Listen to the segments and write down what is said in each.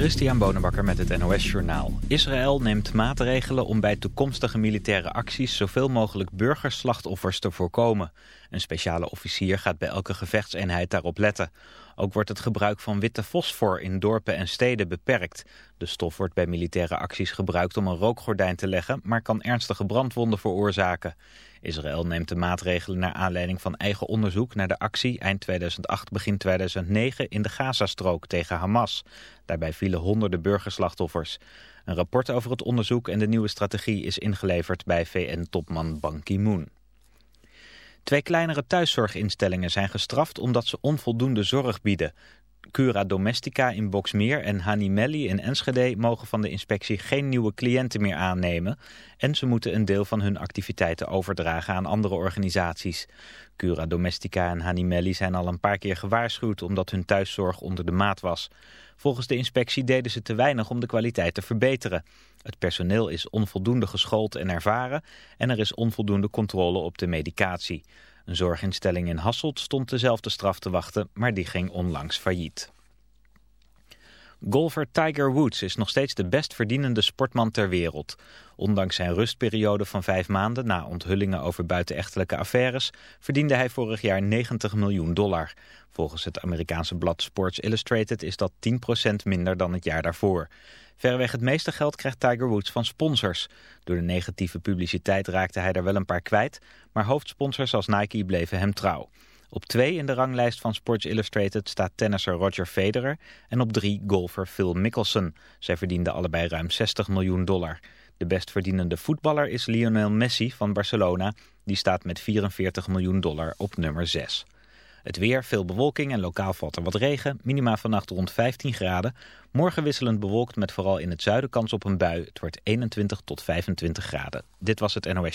Christian Bonenbakker met het NOS Journaal. Israël neemt maatregelen om bij toekomstige militaire acties zoveel mogelijk burgerslachtoffers te voorkomen. Een speciale officier gaat bij elke gevechtseenheid daarop letten. Ook wordt het gebruik van witte fosfor in dorpen en steden beperkt. De stof wordt bij militaire acties gebruikt om een rookgordijn te leggen, maar kan ernstige brandwonden veroorzaken. Israël neemt de maatregelen naar aanleiding van eigen onderzoek naar de actie eind 2008 begin 2009 in de Gazastrook tegen Hamas. Daarbij vielen honderden burgerslachtoffers. Een rapport over het onderzoek en de nieuwe strategie is ingeleverd bij VN-topman Ban Ki-moon. Twee kleinere thuiszorginstellingen zijn gestraft omdat ze onvoldoende zorg bieden. Cura Domestica in Boksmeer en Hanimelli in Enschede mogen van de inspectie geen nieuwe cliënten meer aannemen en ze moeten een deel van hun activiteiten overdragen aan andere organisaties. Cura Domestica en Hanimelli zijn al een paar keer gewaarschuwd omdat hun thuiszorg onder de maat was. Volgens de inspectie deden ze te weinig om de kwaliteit te verbeteren. Het personeel is onvoldoende geschoold en ervaren en er is onvoldoende controle op de medicatie. Een zorginstelling in Hasselt stond dezelfde straf te wachten, maar die ging onlangs failliet. Golfer Tiger Woods is nog steeds de best verdienende sportman ter wereld. Ondanks zijn rustperiode van vijf maanden na onthullingen over buitenechtelijke affaires... verdiende hij vorig jaar 90 miljoen dollar. Volgens het Amerikaanse blad Sports Illustrated is dat 10% minder dan het jaar daarvoor. Verreweg het meeste geld krijgt Tiger Woods van sponsors. Door de negatieve publiciteit raakte hij er wel een paar kwijt... maar hoofdsponsors als Nike bleven hem trouw. Op twee in de ranglijst van Sports Illustrated staat tennisser Roger Federer... en op drie golfer Phil Mickelson. Zij verdienden allebei ruim 60 miljoen dollar. De best verdienende voetballer is Lionel Messi van Barcelona. Die staat met 44 miljoen dollar op nummer 6. Het weer, veel bewolking en lokaal valt er wat regen. Minima vannacht rond 15 graden. Morgen wisselend bewolkt met vooral in het zuiden kans op een bui. Het wordt 21 tot 25 graden. Dit was het NOS.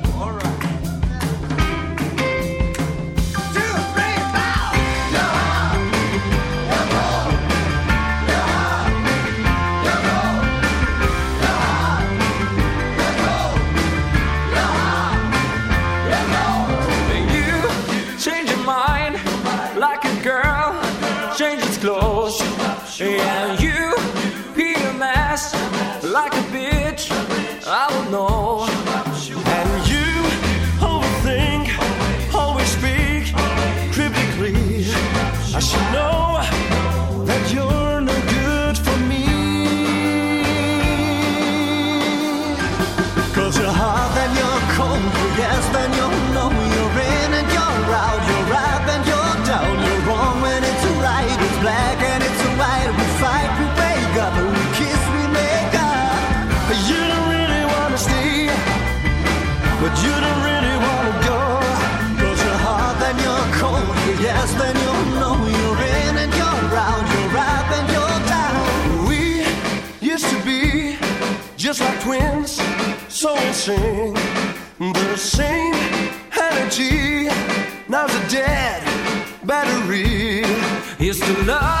know. Insane. The same energy, now's a dead battery. Used to love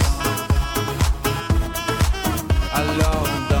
alors on